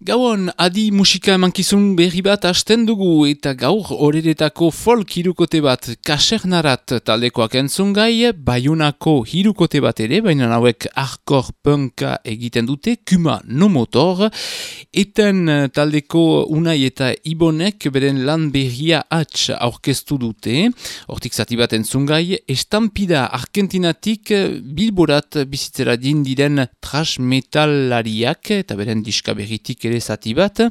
Gauan, adi musika emankizun berri bat hasten dugu eta gaur horeretako folk hirukote bat kasernarat taldekoak entzun gai, baiunako hirukote bat ere, baina hauek arkor punka egiten dute, kuma no motor, eten taldeko unai eta ibonek beren lan berria atx aurkeztu dute, hortik zati bat entzun gai, estampida argentinatik bilborat bizitzera din diren trash metallariak eta beren diska berritik ere zati bat.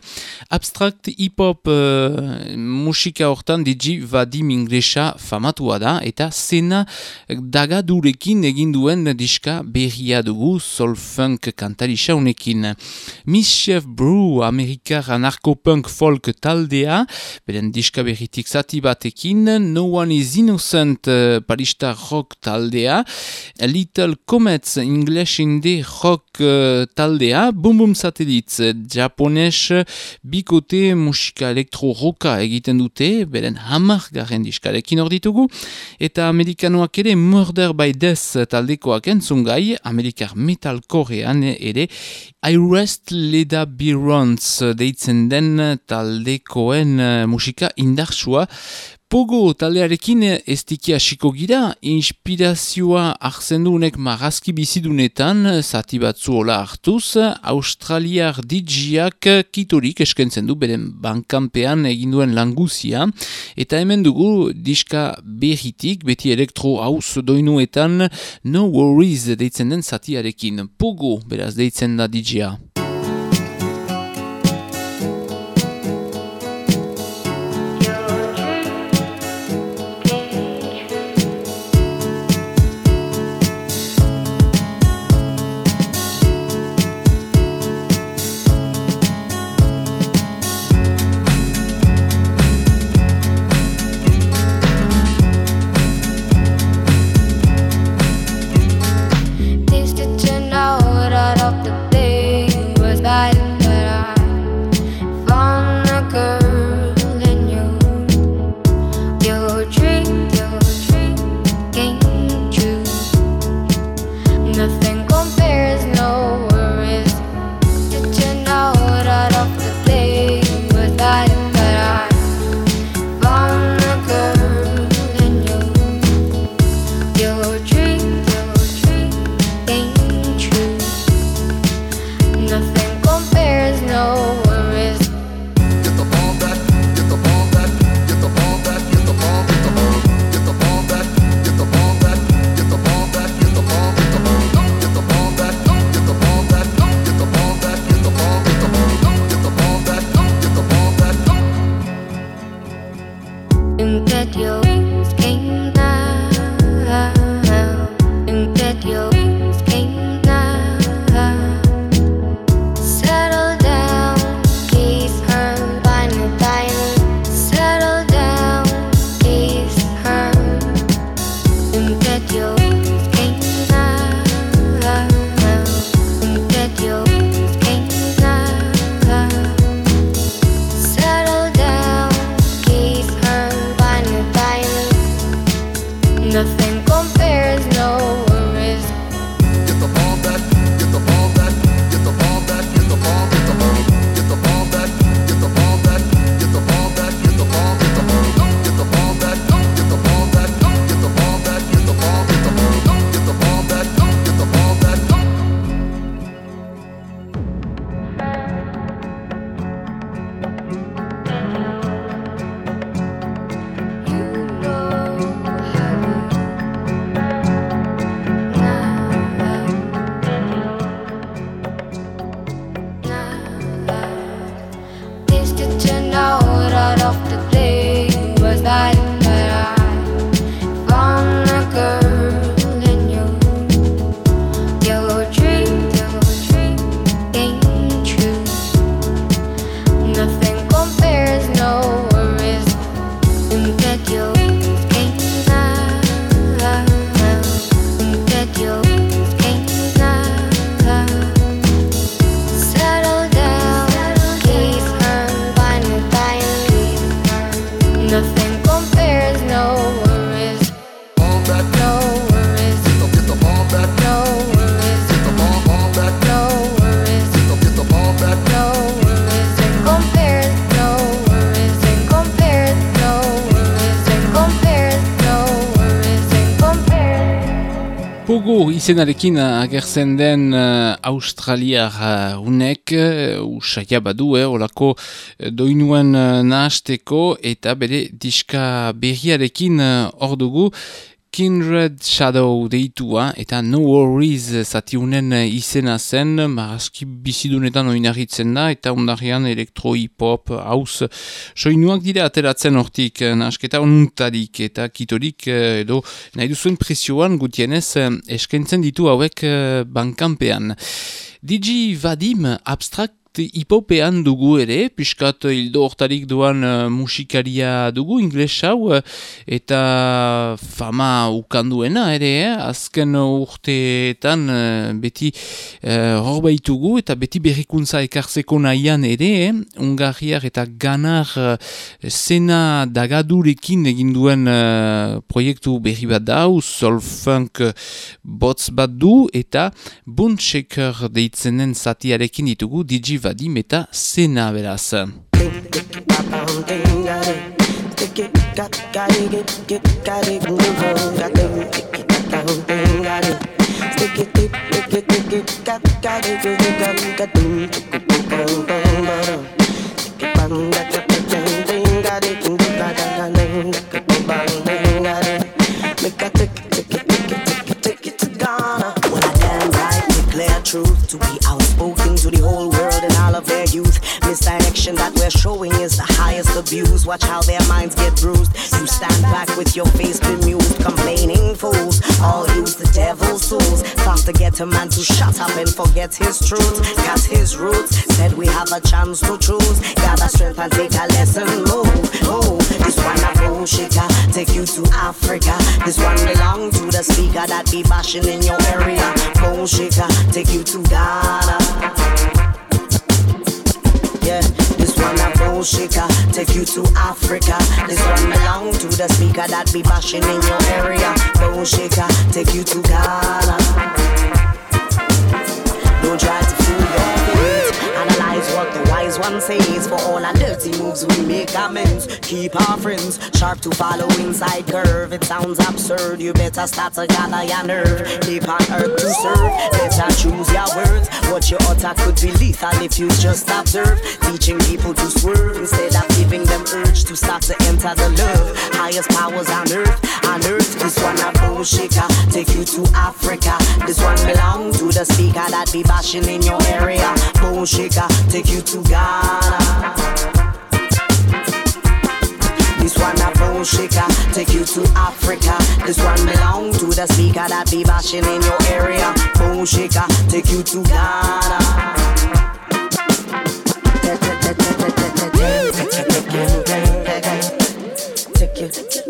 Abstract hip-hop uh, musika hortan digi vadim inglesa famatua da eta zena dagadurekin egin duen diska berria dugu soul funk kantarisa unekin. Mischief Brew amerikar anarcho-punk folk taldea, beren diska berritik zati batekin, No One is Innocent uh, parista rock taldea, Little Comets English indie rock uh, taldea, Boom Boom Satellites japones bikote musika elektro-roka egiten dute, beren hamar garen diskarekin hor ditugu, eta amerikanoak ere Murder by Death taldekoak entzungai, amerikar metalkorean ere, I Rest Leda Birons deitzen den taldekoen musika indarsua, Pogo taldearekin ez diki hasiko gira, inspirazioa arzen duenek marazki bizidunetan, zati batzu hola hartuz, australiar dijiak kitorik eskentzen du beren bankanpean eginduen languzia, eta hemen dugu diska berritik, beti elektro haus doinuetan, no worries deitzen den zatiarekin. Pogo beraz deitzen da dijia. you. Izenarekin agertzen den uh, Australiar uh, unek, uh, usaia badu, eh, olako uh, doinuen uh, nahasteko eta bere diska berriarekin uh, dugu. Kindred Shadow deitua eta No Worries zatiunen izena zen, marazki bizidunetan oinarritzen da eta ondarian elektro hip-hop haus soinuak dira ateratzen hortik nasketa onuntarik eta kitorik edo nahi duzuen presioan gutienez eskentzen ditu hauek bankanpean. Digi Vadim abstrakt hipopean dugu ere, piskat hildo hortarik duan uh, musikaria dugu ingles hau, uh, eta fama ukanduena ere, eh? azken urteetan uh, beti uh, hor baitugu, eta beti berrikuntza ekartzeko nahian ere, eh? ungarriar eta ganar uh, zena dagadurekin egin uh, proiektu berri bat dau, solfunk uh, botz bat du, eta buntshaker deitzenen zatiarekin ditugu, digi vadim eta zena beraz. Truth to be outspoken to the whole world youth. Misdirection that we're showing is the highest abuse. Watch how their minds get bruised. You stand back with your face bemused, complaining fools. All use the devil's tools. Thought to get a man to shut up and forget his truth. Got his roots. Said we have a chance to choose. Gather strength and take a lesson. Move, move. This one a bullshitter. Take you to Africa. This one belong to the speaker that be bashing in your area. Bullshitter. Take you to Ghana. This one a bullshitter, take you to Africa. This one belong to the speaker that be bashing in your area. Bullshitter, take you to Ghana. Don't try to fool your one says. For all our dirty moves, we make amends. Keep our friends sharp to follow inside curve. It sounds absurd. You better start to gather your nerve. Keep on earth to serve. Better choose your words. What you utter could be lethal if you just observe. Teaching people to swerve instead of giving them urge to start to enter the love. Highest powers on earth. On earth, this one a bullshitter. Take you to Africa. This one belong to the speaker that be bashing in your area. Bullshitter, take you to This one a bullshitter, take you to Africa. This one belong to the speaker that be bashing in your area. Bullshitter, take you to Ghana. Take you, take you, take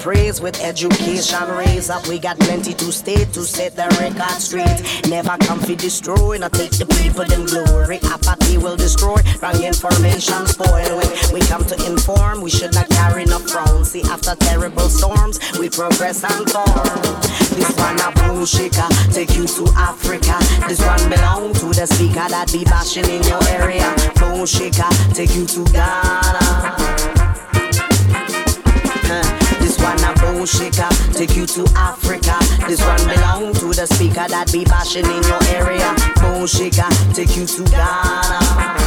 praise with education, raise up. We got plenty to state to set the record straight. Never come for destroy, not take the people in glory. Apathy will destroy, wrong information spoil. When we come to inform, we should not carry no frown. See, after terrible storms, we progress and form. This one a bullshitter, take you to Africa. This one belong to the speaker that be bashing in your area. Bullshitter, take you to Ghana. One a bullshitter, take you to Africa. This one belong to the speaker that be bashing in your area. Bullshitter, take you to Ghana.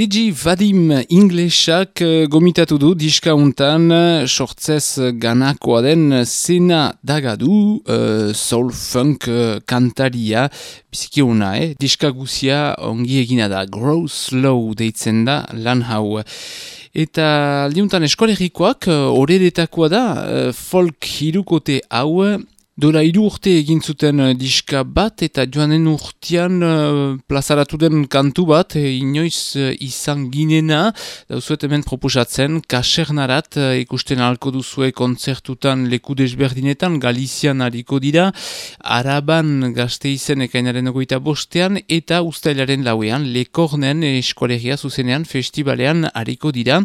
Digi Vadim Inglesak eh, gomitatu du diska untan sortzez ganakoa den zena dagadu uh, soul funk uh, kantaria biziki una, eh? diska guzia ongi egina da Grow Slow deitzen da lan hau. Eta aldiuntan eskolegikoak horretakoa da folk hirukote hau Dola hiru urte egin zuten uh, diska bat eta joanen urtean uh, plazaratu den kantu bat e, inoiz izan ginena. Dauzuet hemen proposatzen kasernarat uh, ikusten alko duzue kontzertutan leku desberdinetan Galizian hariko dira Araban gazte izen ekainaren ogoita bostean eta ustailaren lauean lekornen eskolegia zuzenean festivalean hariko dira.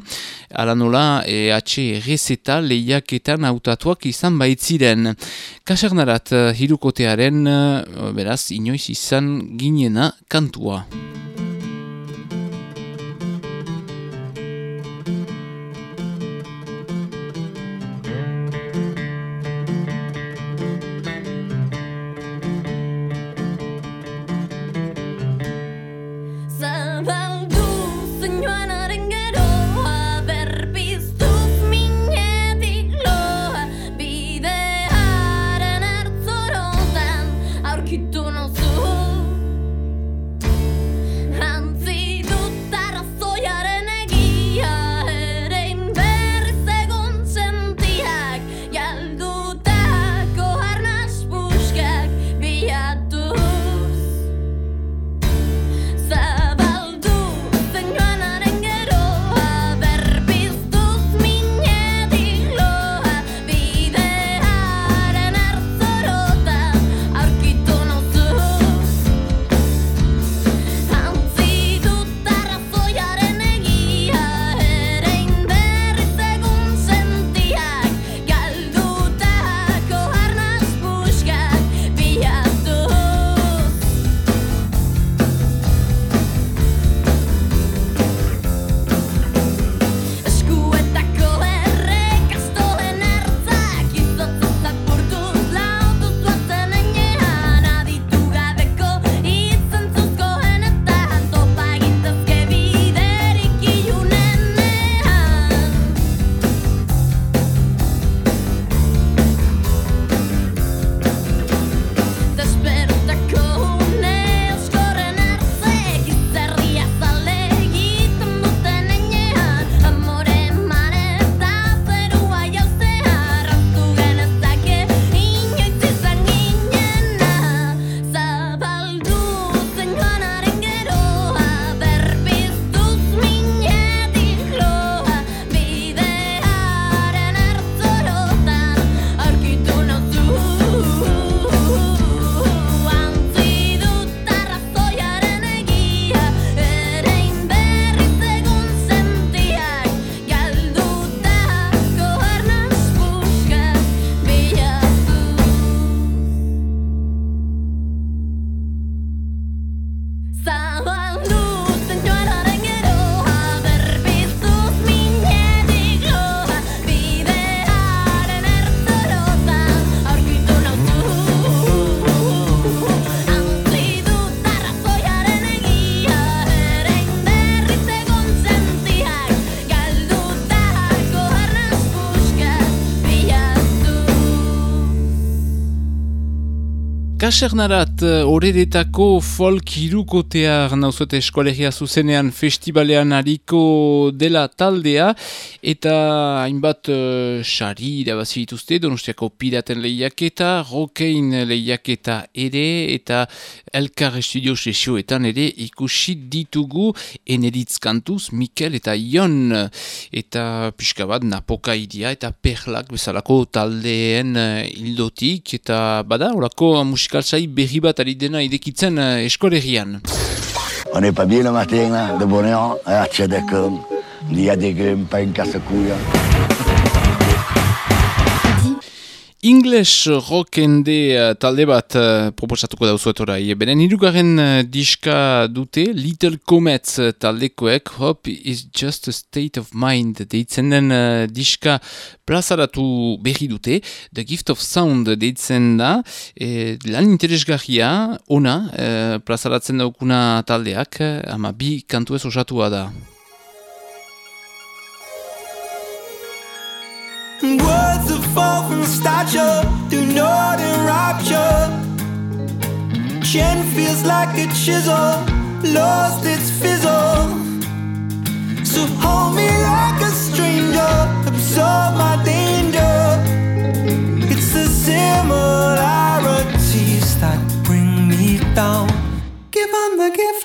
Alanola EH eta lehiaketan autatuak izan baitziren. Kasernarat uh, hirukotearen, uh, beraz, inoiz izan ginena kantua. Kasernarat eh, folk hirukotea nauzuet eskolegia zuzenean festivalean hariko dela taldea eta hainbat uh, sari irabazi dituzte donostiako piraten lehiaketa, rokein lehiaketa ere eta elkar estudio sesioetan ere ikusi ditugu eneritz kantuz, Mikel eta Ion. Eta pixka bat napoka idia eta perlak bezalako taldeen uh, hildotik eta bada horako musika euskaltzai berri bat ari dena idekitzen uh, eskolegian. On n'est pas bien le matin, de bonheur, à Tchadakam. Il y a des grumes, pas English rockende uh, talde bat uh, proposatuko dauzuet orai. Beren hirugarren uh, diska dute, Little Comets uh, taldekoek, Hope is just a state of mind. Deitzen den uh, diska plazaratu berri dute, The Gift of Sound deitzen da, e, lan interesgarria, ona, uh, plazaratzen daukuna taldeak, ama bi kantu ez osatua da. Words that fall from stature through northern rapture. Chin feels like a chisel, lost its fizzle. So hold me like a stranger, absorb my danger. It's the similarities that bring me down. Give on the gift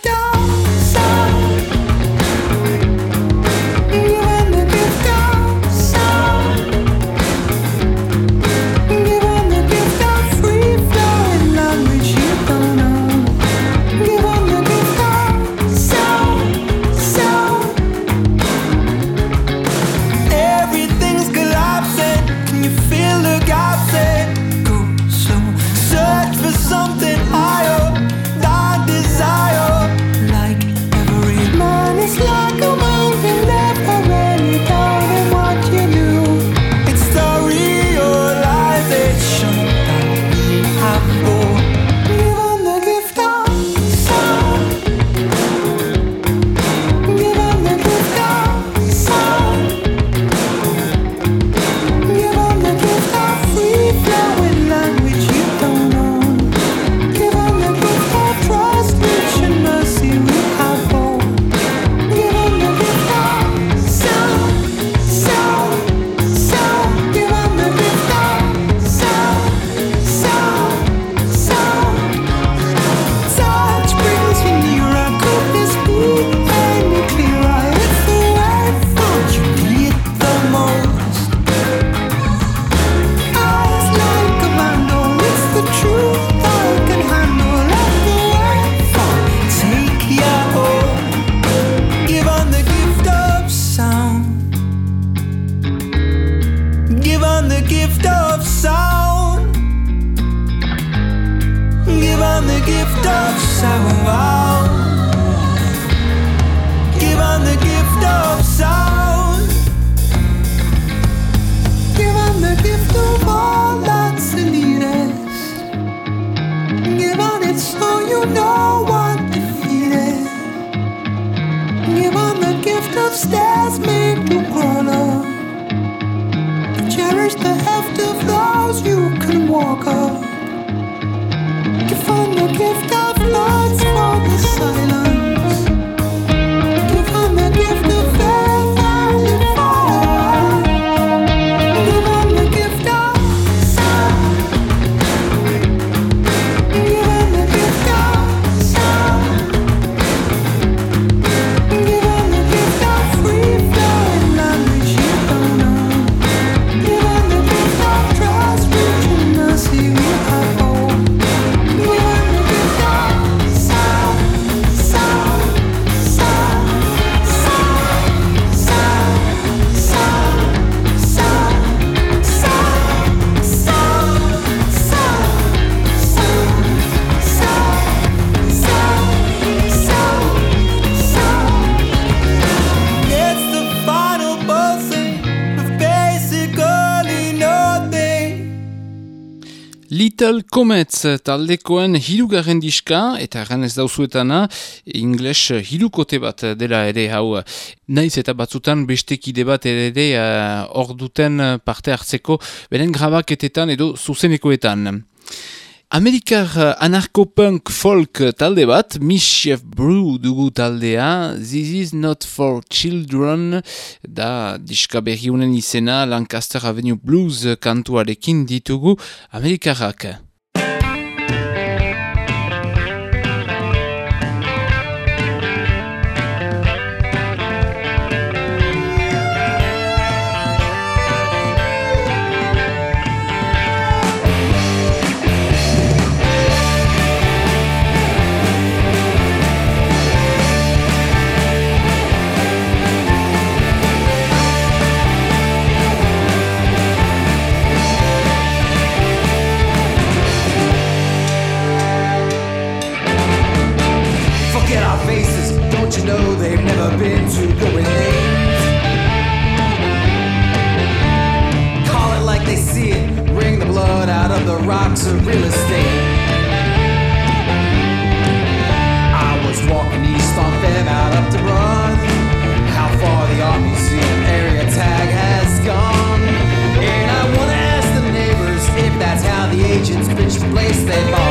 Little Comets taldekoen hirugarren diska, eta erran ez dauzuetana, English hirukote bat dela ere hau. Naiz eta batzutan bestekide bat ere uh, hor duten parte hartzeko, beren grabaketetan edo zuzenekoetan. Amerikar uh, anarcho-punk folk talde bat, Mischief Brew dugu taldea, This is not for children, da diska berriunen izena Lancaster Avenue Blues kantuarekin ditugu Amerikarrak. Place they.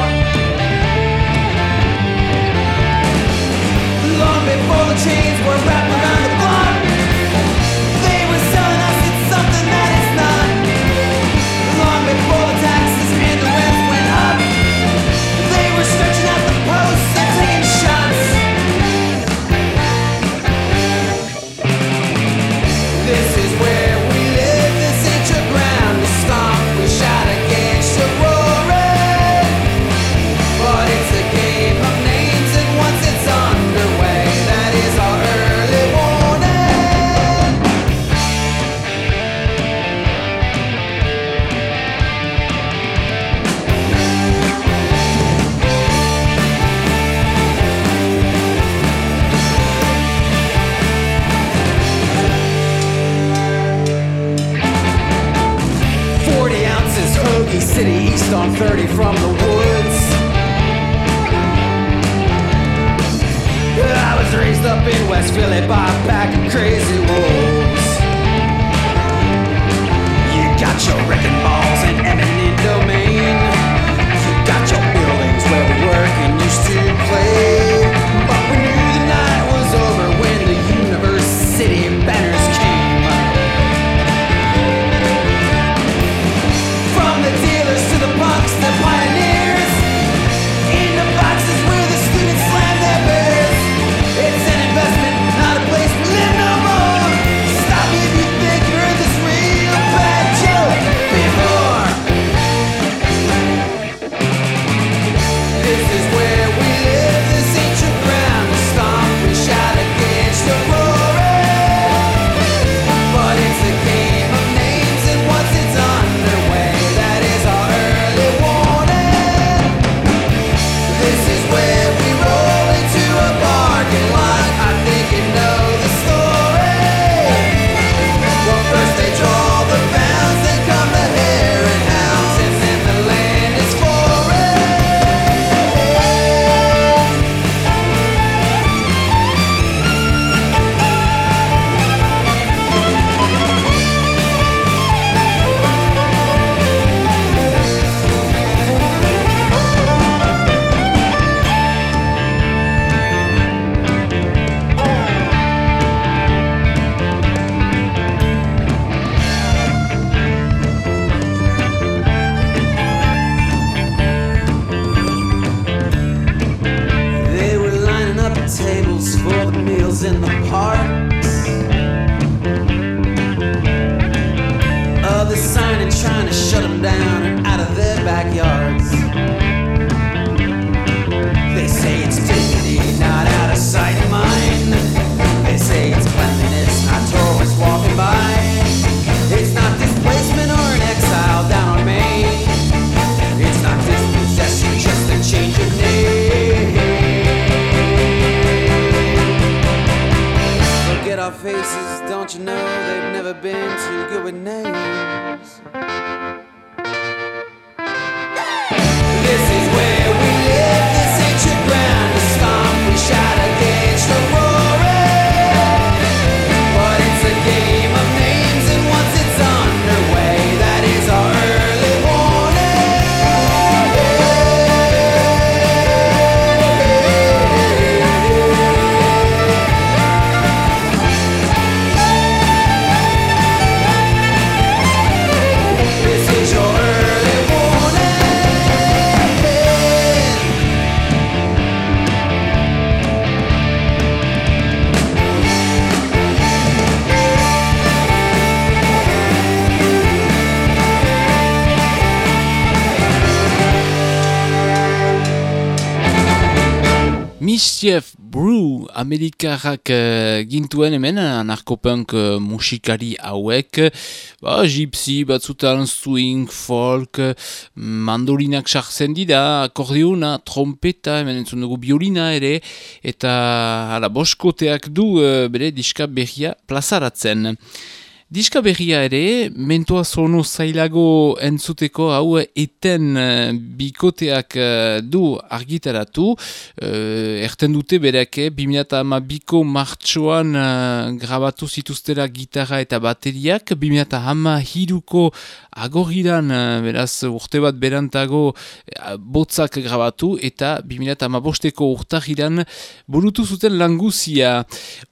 Mischief Brew Amerikarrak uh, gintuen hemen anarkopunk uh, musikari hauek. Ba, gypsy, batzutan swing, folk mandolinak sartzen dira akordeona, trompeta hemen entzun dugu biolina ere eta hala boskoteak du uh, bere diska berria plazaratzen Diska berria ere, mentoa zono zailago entzuteko hau eten uh, bikoteak uh, du argitaratu. Uh, erten dute bereke, 2012ko martxoan uh, grabatu zituztera gitarra eta bateriak, 2012ko agorriran, uh, beraz urte bat berantago botzak grabatu, eta 2012ko urtahiran burutu zuten languzia.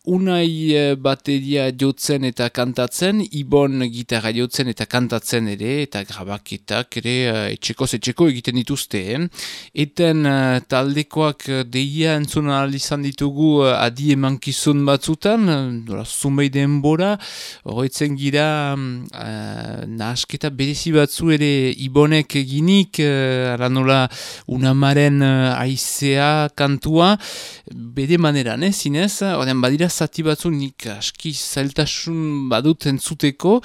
Unai bateria jotzen eta kantatzen, Ibon gitarra jotzen eta kantatzen ere, eta grabaketak ere uh, etxeko etxeko egiten dituzte. Eh? Eten uh, taldekoak deia entzun izan ditugu uh, adi emankizun batzutan, uh, zumei denbora, horretzen gira uh, nahasketa berezi batzu ere Ibonek eginik, uh, nola unamaren uh, aizea kantua, bede maneran, eh, zinez, horren badira zati batzu nik aski zailtasun badut entzuteko,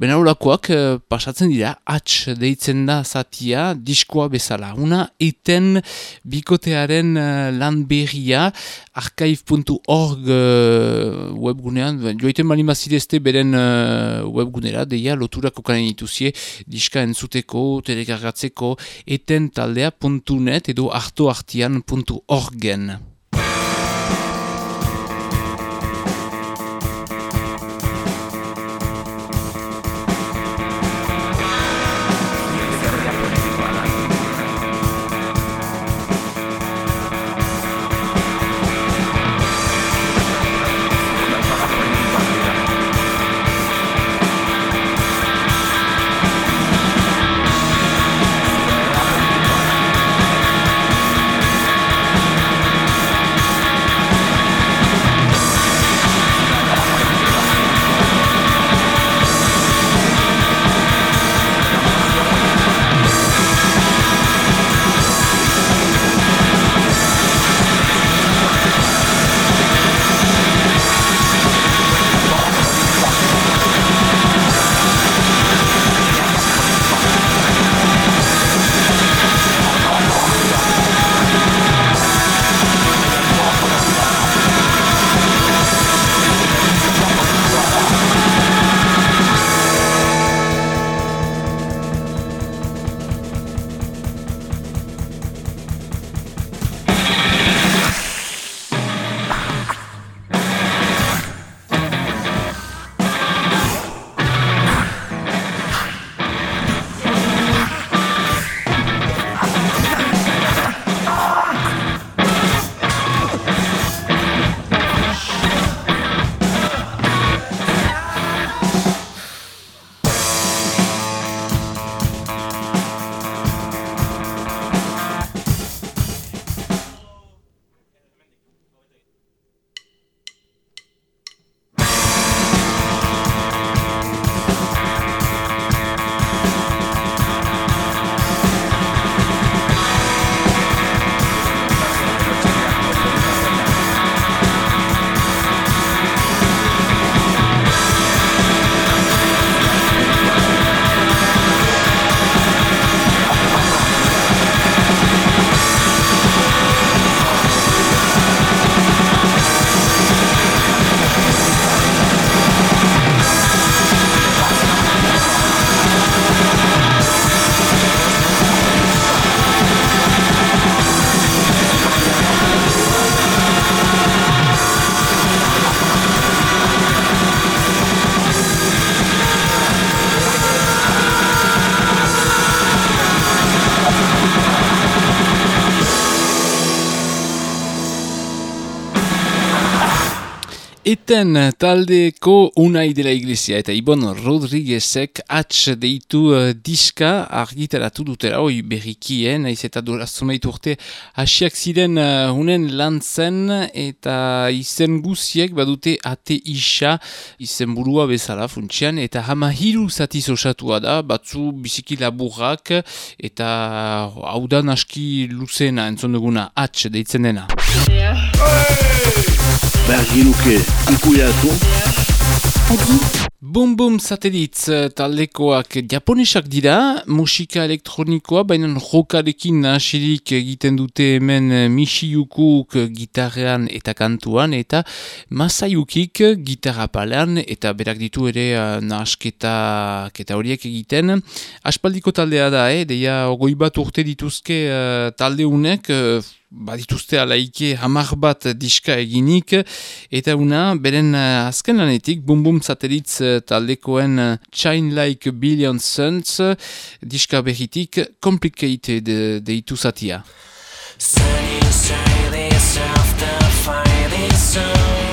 benaulakoak uh, pasatzen dira, atx deitzen da zatia, diskoa bezala. Una eten bikotearen uh, lan berria, archive.org uh, webgunean, joiten bali mazidezte beren uh, webgunera, deia loturako kanen ituzie, diska entzuteko, telekargatzeko, eten taldea.net edo artoartian.orgen. Eten taldeko unai dela iglesia eta Ibon Rodriguezek atx deitu uh, diska argitaratu dutera, oi berrikien, naiz eta durazumeit urte hasiak ziren uh, unen lan zen eta izen guziek badute ate isa izen burua bezala funtsian eta hama hiru zatiz osatua da, batzu biziki laburrak eta haudan aski luzena entzonduguna atx deitzen dena. Yeah. Inuke ikuiatu. Boom Boom Satelitz eh, taldekoak japonesak dira, musika elektronikoa, baina rokarekin nahasirik egiten dute hemen eh, Michiyukuk gitarrean eta kantuan, eta Masayukik gitarra palean, eta berak ditu ere uh, nahasketak eta horiek egiten. Aspaldiko taldea da, eh? deia ogoi bat urte dituzke uh, taldeunek, uh, badituzte alaike hamar bat diska eginik, eta una, beren uh, azken lanetik, Boom Boom Satelitz uh, taldekoen Shine Like a Billion Suns, diska behitik Complicated deitu zatia. Sunny say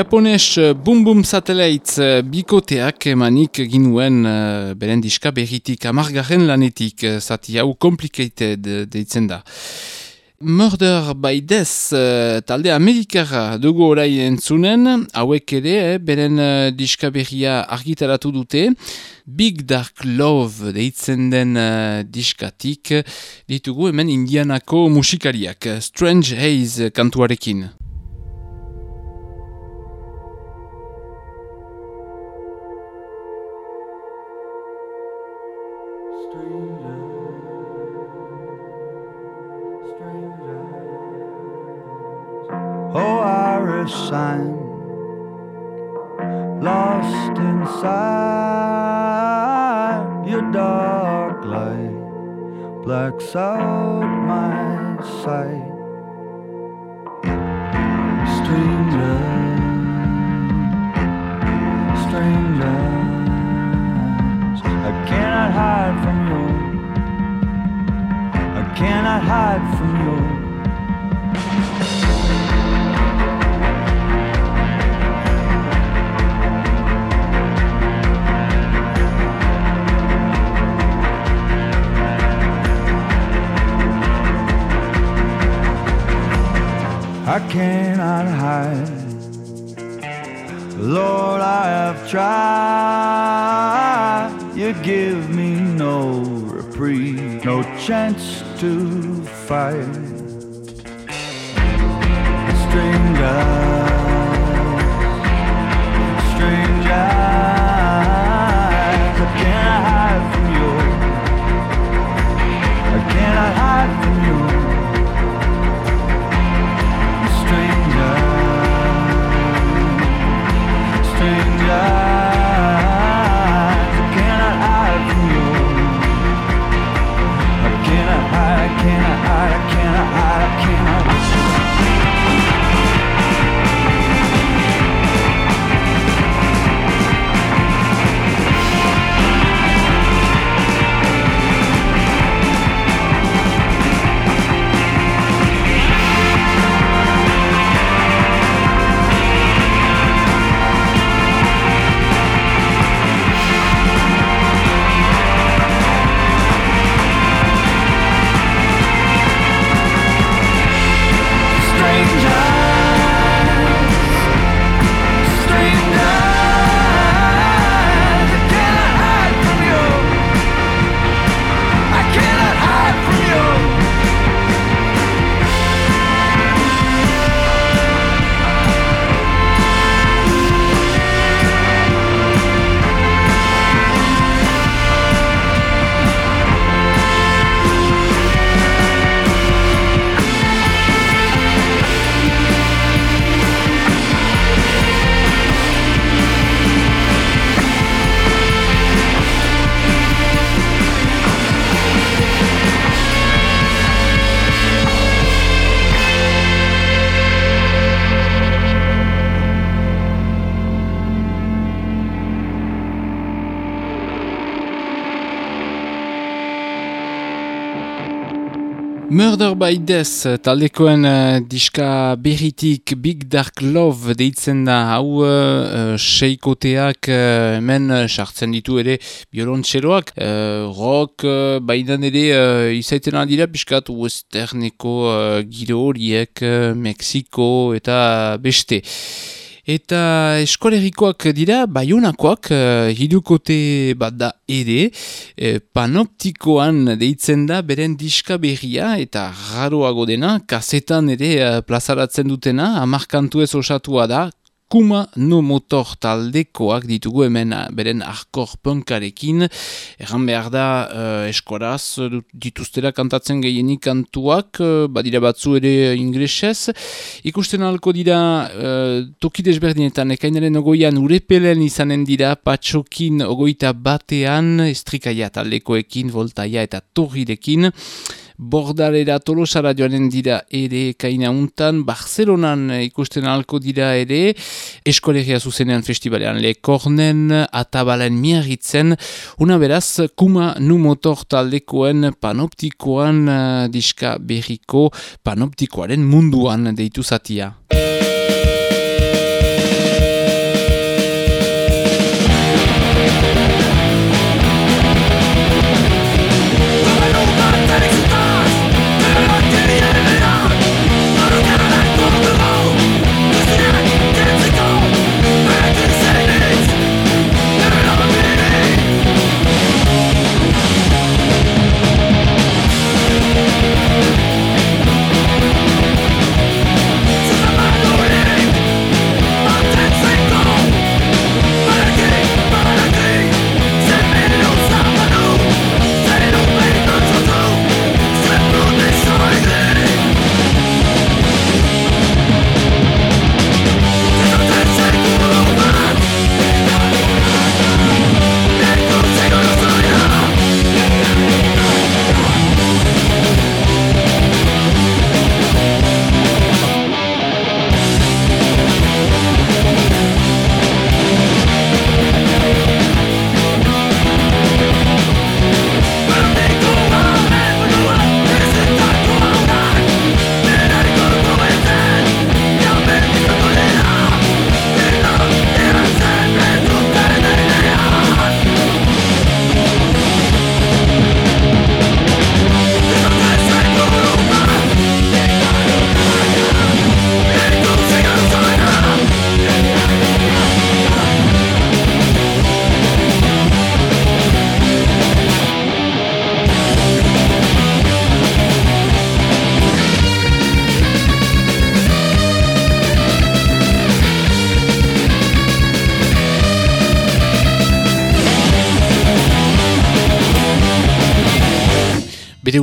Japones eh, Boom Boom Satellites eh, bikoteak emanik ginuen uh, beren diska berritik amargarren lanetik uh, zati hau complicated eh, deitzen da. Murder by Death talde amerikara dugu orai entzunen, hauek ere eh, beren diska berria argitaratu dute. Big Dark Love deitzen den uh, diskatik ditugu hemen indianako musikariak. Strange Haze kantuarekin. Oh, Irish sign lost inside your dark light blacks out my sight. Stranger, strangers, I cannot hide from you. I cannot hide from you. I cannot hide. Lord, I have tried. You give me no reprieve, no chance to fight. Strangers, Murder by Death taldekoen uh, diska berritik Big Dark Love deitzen da hau uh, seikoteak uh, hemen sartzen ditu ere biolontxeroak uh, rock uh, bainan ere uh, izaiten dira piskat westerneko uh, giro horiek uh, Mexiko eta beste. Eta eskolerikoak dira, baiunakoak, uh, hidukote bat da ere, eh, panoptikoan deitzen da beren diska berria eta raroago dena, kasetan ere uh, plazaratzen dutena, amarkantu ez osatua da, Kuma no motor taldekoak ditugu hemen uh, beren arkor punkarekin. Erran behar da uh, eskoraz uh, dituztera kantatzen gehienik kantuak, uh, badira batzu ere inglesez. Ikusten alko dira uh, toki desberdinetan ekainaren ogoian urepelen izanen dira patxokin ogoita batean estrikaia taldekoekin, voltaia eta torrirekin. Bordalera tolosara joanen dira ere kaina untan, Barcelonan ikusten alko dira ere, eskolegia zuzenean festivalean le kornen, atabalen miarritzen, una beraz, kuma nu motor taldekoen panoptikoan uh, diska berriko panoptikoaren munduan deitu zatia.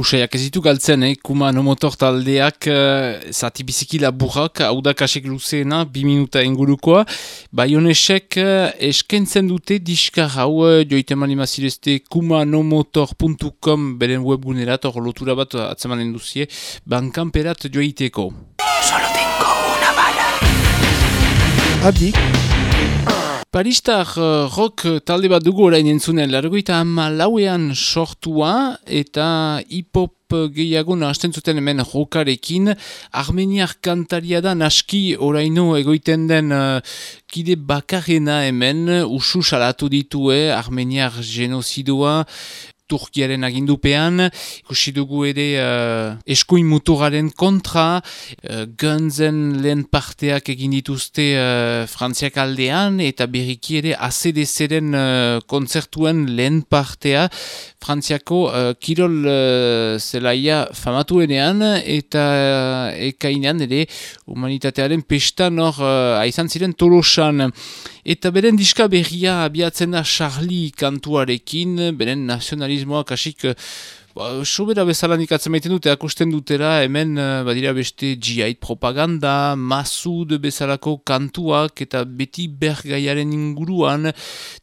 Usaiak ez ditu galtzen, eh? kuma no motor taldeak uh, zati biziki laburrak, hau da kasek luzeena, bi minuta ingurukoa, baionesek uh, eskentzen dute diska hau uh, joite manimazirezte kumanomotor.com beren webgunerat, hor lotura bat atzemanen duzie, bankanperat joiteko. Adik, Paristar uh, rock talde bat dugu orain entzunen, largoita ama lauean sortua eta hip-hop gehiago nahazten zuten hemen rokarekin. Armeniar kantaria da naski oraino egoiten den uh, kide bakarrena hemen, usu salatu ditue, armeniar genozidoa, Turkiaren agindupean, ikusi dugu ere uh, eskuin muturaren kontra, uh, Gunzen lehen parteak egin dituzte uh, Frantziak aldean, eta berriki ere ACDC-ren uh, kontzertuen lehen partea, Frantziako uh, Kirol uh, zelaia famatuenean, eta uh, ekainean ere humanitatearen pestan hor uh, aizan ziren tolosan. Eta beren diska berria abiatzen da Charlie kantuarekin, beren nazionalismoa kasik ba, sobera bezala nik atzemaiten dute, akusten dutera hemen eh, badira beste jihait propaganda, masud bezalako kantuak eta beti bergaiaren inguruan,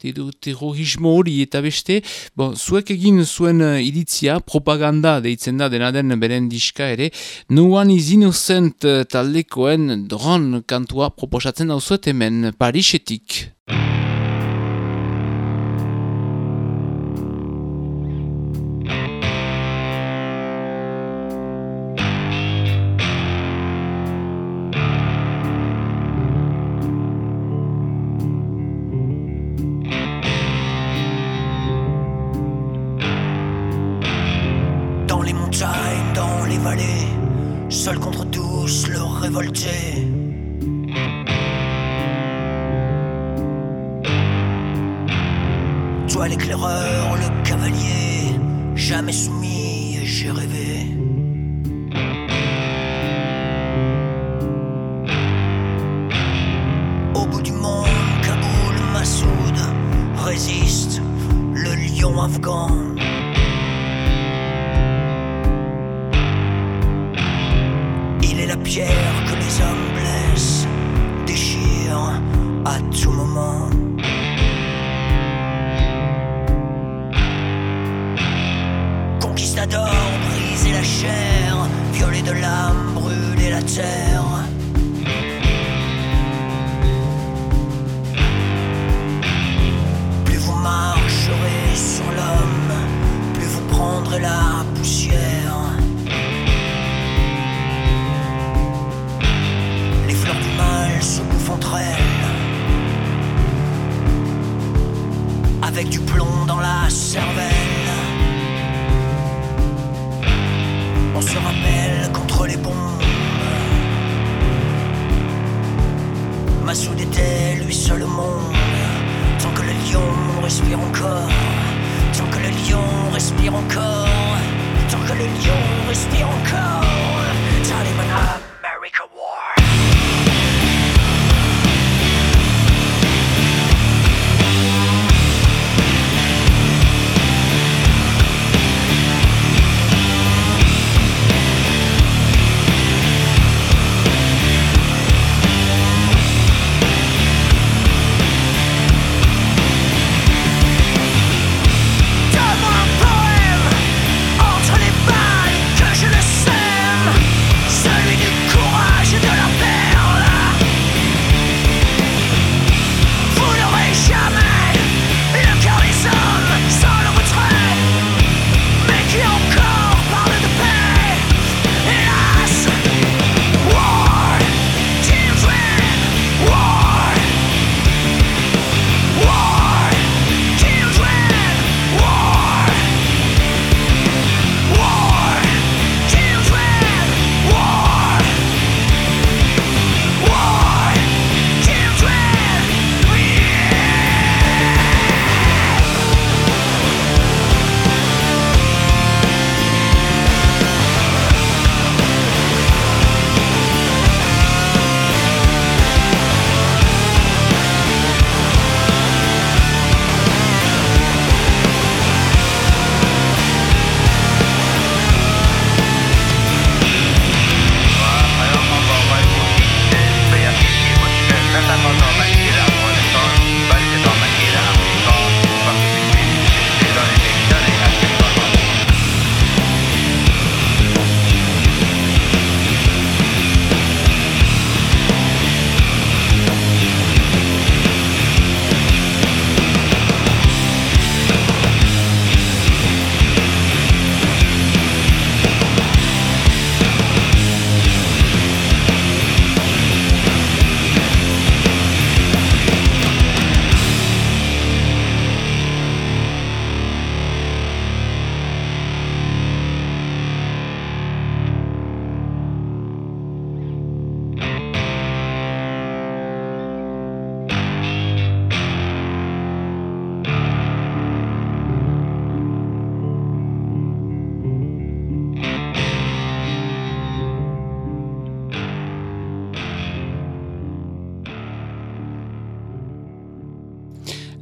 edo terrorismo hori eta beste, bon, zuek egin zuen eh, iritzia, propaganda deitzen da dena den beren diska ere, no one is innocent eh, taldekoen dron kantua proposatzen hau zuet hemen Parisetik. Toi l'éclaireur, le cavalier, jamais soumis, j'ai rêvé. Au bout du monde, Kaboul, Massoud résiste, le lion afghan.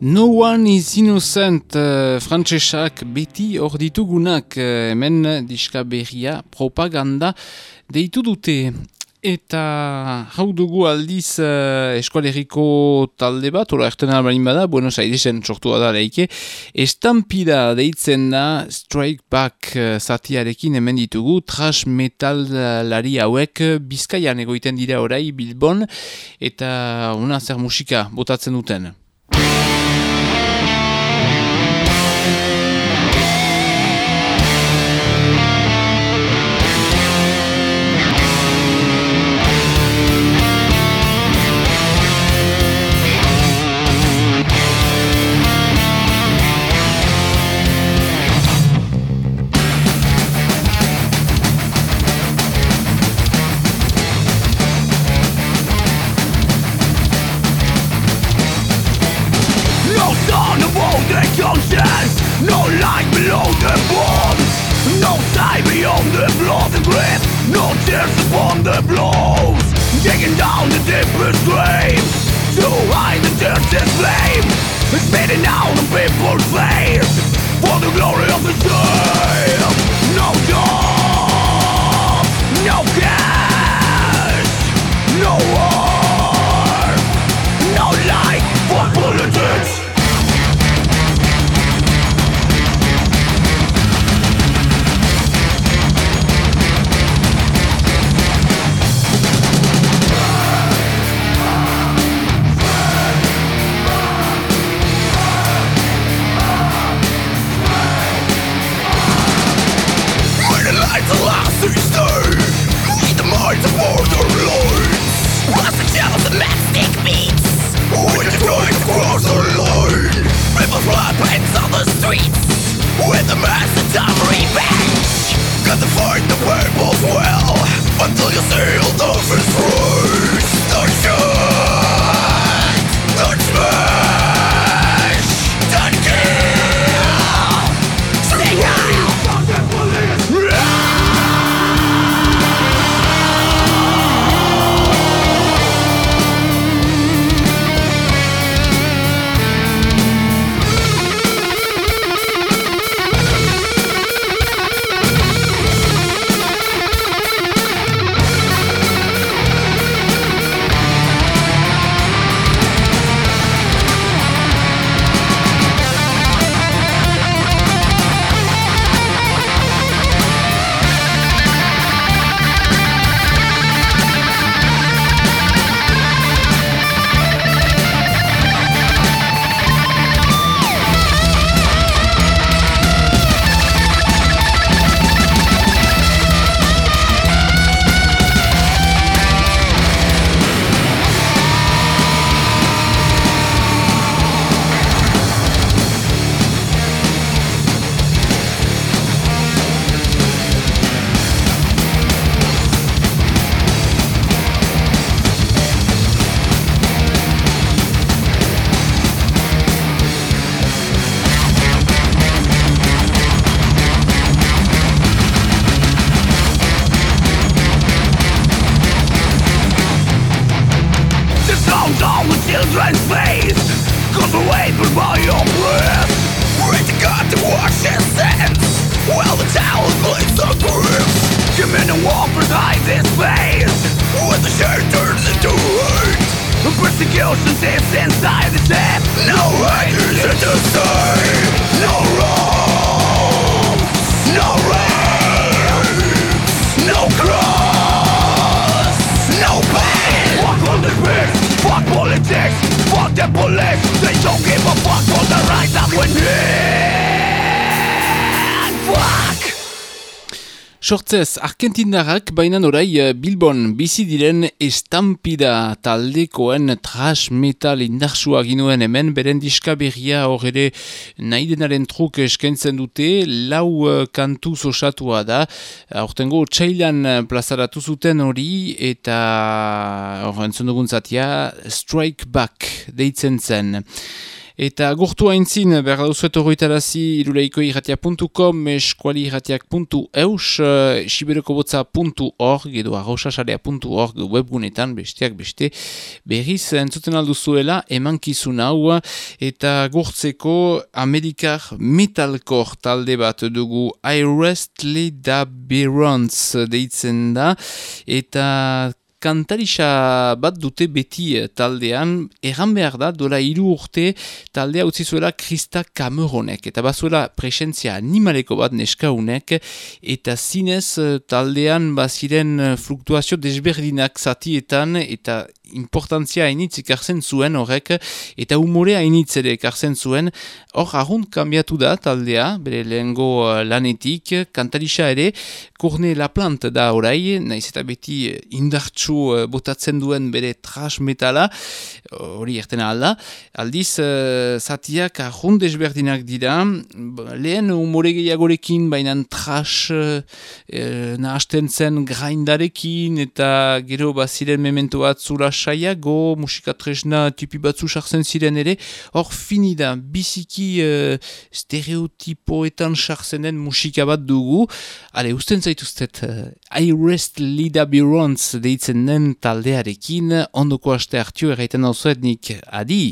No one is innocent uh, frantsesak beti hor ditugunak uh, hemen diska berria propaganda deitu dute. Eta hau dugu aldiz uh, eskualeriko talde bat, ola erten albarin bada, Buenos Airesen sortua da leike, estampida deitzen da Strike Back uh, zatiarekin hemen ditugu, trash metal lari hauek bizkaian egoiten dira orai Bilbon, eta una zer musika botatzen duten. Blows Digging down the deepest grave To hide the dirtiest flame Spitting out on people's face For the glory of the same Sortzez, Argentindarrak bainan orai eh, Bilbon bizi diren estampida taldekoen trash metal indarsua ginuen hemen, beren diska berria hor ere nahi denaren truk eskaintzen dute, lau eh, kantu osatua da, aurtengo txailan eh, plazaratu zuten hori, eta hor entzun dugun zatia, Strike Back deitzen zen. Eta gurtu haintzin, berra duzuet horretarazi iruleiko irratia.com, eskuali irratiak.eus, uh, siberokobotza.org, edo arrosasarea.org webgunetan, besteak beste, berriz entzuten alduzuela, emankizun hau, eta gurtzeko Amerikar metalcore talde bat dugu I Rest Lida Birons deitzen da, eta kantarisa bat dute beti eh, taldean, erran behar da, dola hiru urte taldea utzi zuela Krista Cameronek, eta bazuela presentzia animaleko bat neskaunek, eta zinez eh, taldean baziren eh, fluktuazio desberdinak zatietan, eta importantzia hainitz ikartzen zuen horrek, eta umorea hainitz ere ikartzen zuen, hor arrunt kambiatu da taldea, bere lehengo lanetik, kantarisa ere, kurne la plant da orai, naiz eta beti indartsu uh, botatzen duen bere trash metala, hori ertena alda, aldiz uh, zatiak arrunt desberdinak dira, lehen umore gehiagorekin, baina trash uh, nahasten zen grindarekin, eta gero baziren memento bat zura saiago, musika tresna tipi batzu sartzen ziren ere, hor fini da, biziki uh, stereotipoetan sartzenen musika bat dugu. Hale, usten zaituztet, uh, I rest Lida Birons deitzen den taldearekin, ondoko aste hartio erraiten hau nik adi!